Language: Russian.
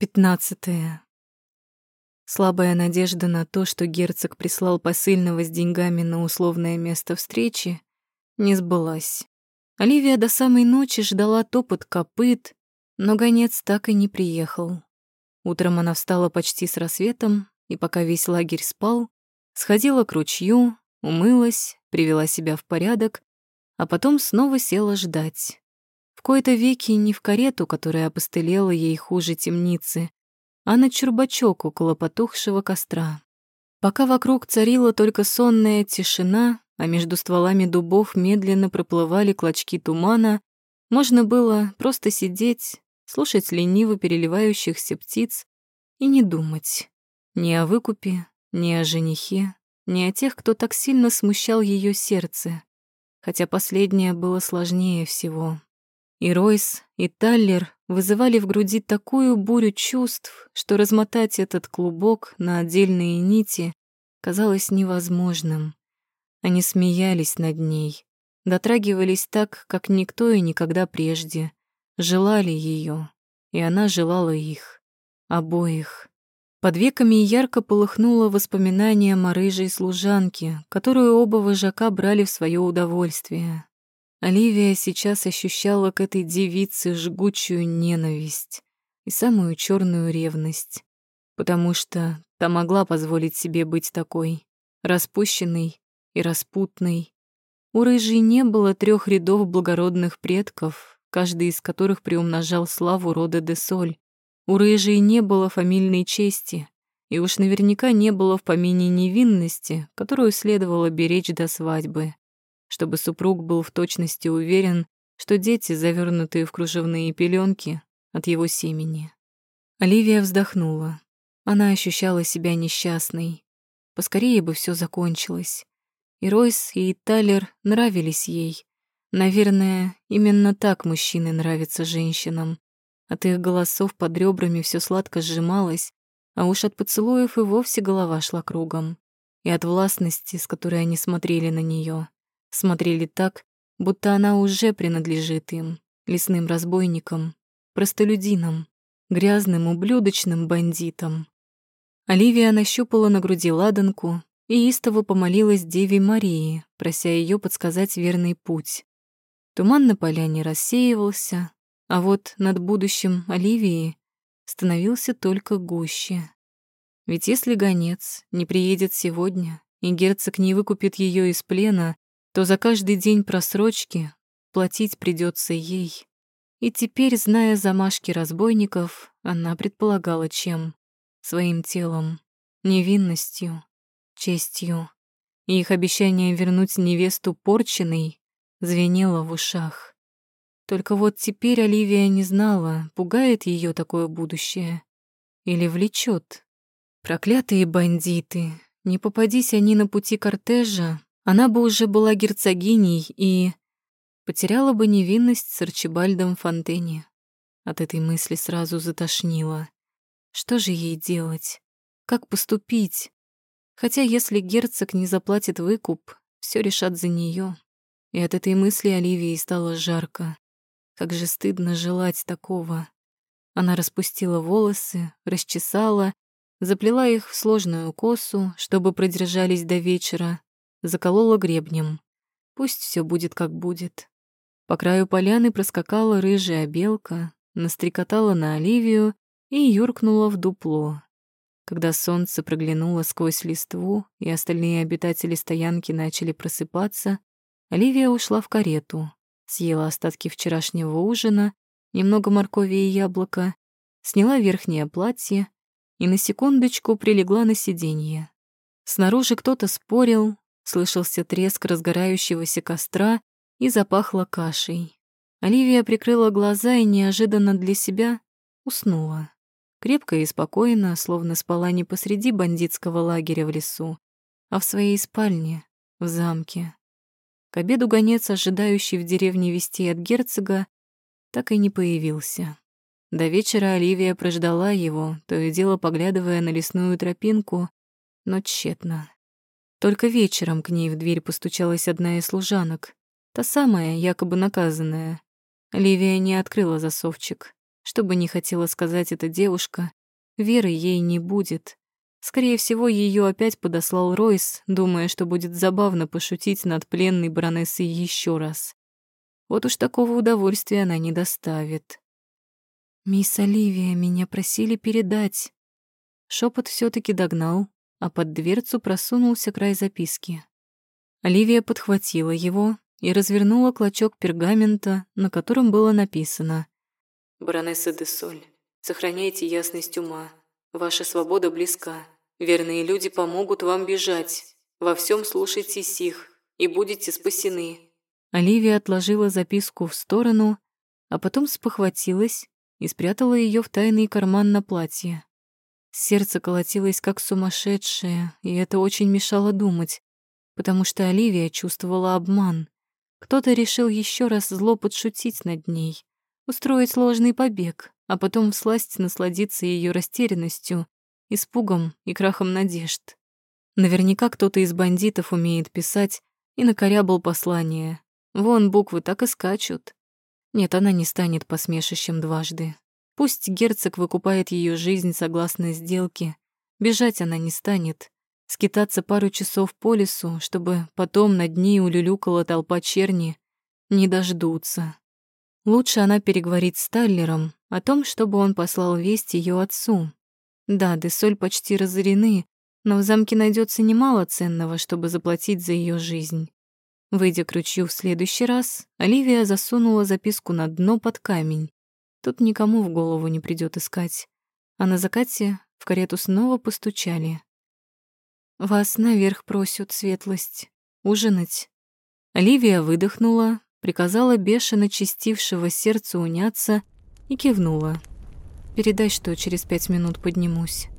Пятнадцатое. Слабая надежда на то, что герцог прислал посыльного с деньгами на условное место встречи, не сбылась. Оливия до самой ночи ждала топот копыт, но гонец так и не приехал. Утром она встала почти с рассветом, и пока весь лагерь спал, сходила к ручью, умылась, привела себя в порядок, а потом снова села ждать. В кои-то веки не в карету, которая опостылела ей хуже темницы, а на чурбачок около потухшего костра. Пока вокруг царила только сонная тишина, а между стволами дубов медленно проплывали клочки тумана, можно было просто сидеть, слушать лениво переливающихся птиц и не думать ни о выкупе, ни о женихе, ни о тех, кто так сильно смущал ее сердце, хотя последнее было сложнее всего. И Ройс, и Таллер вызывали в груди такую бурю чувств, что размотать этот клубок на отдельные нити казалось невозможным. Они смеялись над ней, дотрагивались так, как никто и никогда прежде, желали ее, и она желала их, обоих. Под веками ярко полыхнуло воспоминание о рыжей служанке, которую оба вожака брали в свое удовольствие. Оливия сейчас ощущала к этой девице жгучую ненависть и самую черную ревность, потому что та могла позволить себе быть такой, распущенной и распутной. У рыжей не было трех рядов благородных предков, каждый из которых приумножал славу рода де Соль. У рыжей не было фамильной чести, и уж наверняка не было в помине невинности, которую следовало беречь до свадьбы чтобы супруг был в точности уверен, что дети, завернутые в кружевные пеленки, от его семени. Оливия вздохнула. Она ощущала себя несчастной. Поскорее бы все закончилось. И Ройс, и Талер нравились ей. Наверное, именно так мужчины нравятся женщинам. От их голосов под ребрами все сладко сжималось, а уж от поцелуев и вовсе голова шла кругом. И от властности, с которой они смотрели на нее смотрели так, будто она уже принадлежит им, лесным разбойникам, простолюдинам, грязным ублюдочным бандитам. Оливия нащупала на груди ладанку и истово помолилась Деве Марии, прося ее подсказать верный путь. Туман на поляне рассеивался, а вот над будущим Оливии становился только гуще. Ведь если гонец не приедет сегодня, и герцог не выкупит ее из плена, то за каждый день просрочки платить придется ей. И теперь, зная замашки разбойников, она предполагала чем? Своим телом, невинностью, честью. И их обещание вернуть невесту порченной звенело в ушах. Только вот теперь Оливия не знала, пугает ее такое будущее или влечет. Проклятые бандиты, не попадись они на пути кортежа, она бы уже была герцогиней и потеряла бы невинность с Арчибальдом Фонтене. От этой мысли сразу затошнило. Что же ей делать? Как поступить? Хотя если герцог не заплатит выкуп, все решат за нее. И от этой мысли Оливии стало жарко. Как же стыдно желать такого. Она распустила волосы, расчесала, заплела их в сложную косу, чтобы продержались до вечера, заколола гребнем. Пусть все будет как будет. По краю поляны проскакала рыжая белка, настрекотала на Оливию и юркнула в дупло. Когда солнце проглянуло сквозь листву и остальные обитатели стоянки начали просыпаться, Оливия ушла в карету, съела остатки вчерашнего ужина, немного моркови и яблока, сняла верхнее платье и на секундочку прилегла на сиденье. Снаружи кто-то спорил, Слышался треск разгорающегося костра и запахло кашей. Оливия прикрыла глаза и неожиданно для себя уснула. Крепко и спокойно, словно спала не посреди бандитского лагеря в лесу, а в своей спальне, в замке. К обеду гонец, ожидающий в деревне вести от герцога, так и не появился. До вечера Оливия прождала его, то и дело поглядывая на лесную тропинку, но тщетно. Только вечером к ней в дверь постучалась одна из служанок, та самая, якобы наказанная. Ливия не открыла засовчик. Что бы ни хотела сказать эта девушка, веры ей не будет. Скорее всего, ее опять подослал Ройс, думая, что будет забавно пошутить над пленной баронессой еще раз. Вот уж такого удовольствия она не доставит. «Мисс Оливия, меня просили передать». Шепот все таки догнал, а под дверцу просунулся край записки. Оливия подхватила его и развернула клочок пергамента, на котором было написано «Баронесса де Соль, сохраняйте ясность ума. Ваша свобода близка. Верные люди помогут вам бежать. Во всем слушайтесь их, и будете спасены». Оливия отложила записку в сторону, а потом спохватилась и спрятала ее в тайный карман на платье. Сердце колотилось как сумасшедшее, и это очень мешало думать, потому что Оливия чувствовала обман. Кто-то решил еще раз зло подшутить над ней, устроить ложный побег, а потом всласть насладиться ее растерянностью, испугом и крахом надежд. Наверняка кто-то из бандитов умеет писать и накорябал послание. Вон буквы так и скачут. Нет, она не станет посмешищем дважды. Пусть герцог выкупает ее жизнь согласно сделке. Бежать она не станет. Скитаться пару часов по лесу, чтобы потом над ней улюлюкала толпа черни, не дождутся. Лучше она переговорит с Таллером о том, чтобы он послал весть ее отцу. Да, Десоль почти разорены, но в замке найдется немало ценного, чтобы заплатить за ее жизнь. Выйдя к ручью в следующий раз, Оливия засунула записку на дно под камень. Тут никому в голову не придет искать. А на закате в карету снова постучали. «Вас наверх просят, светлость. Ужинать». Оливия выдохнула, приказала бешено чистившего сердце уняться и кивнула. «Передай, что через пять минут поднимусь».